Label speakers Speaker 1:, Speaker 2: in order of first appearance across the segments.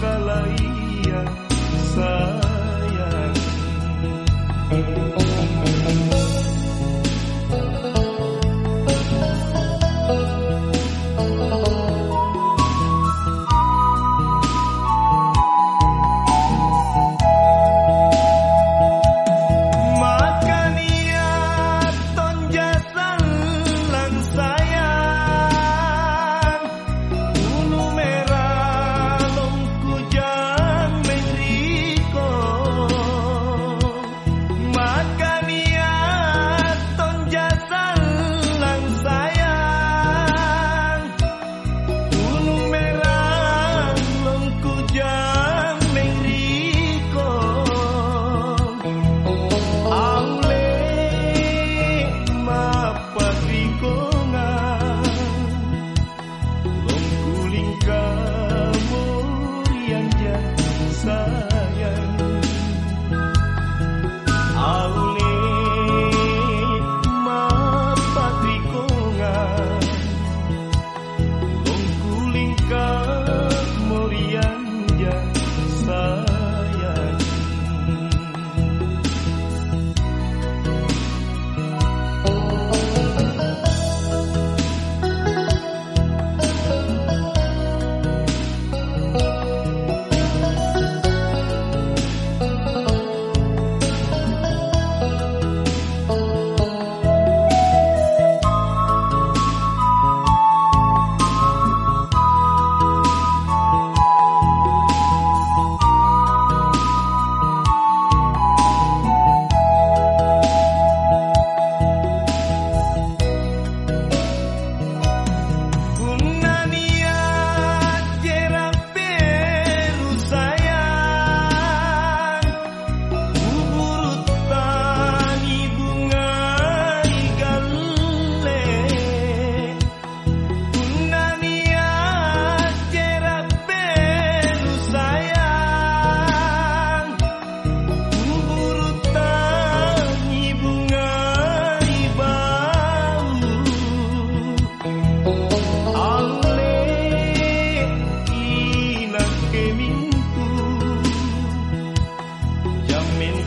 Speaker 1: Kalaiya Sayang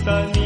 Speaker 1: Santa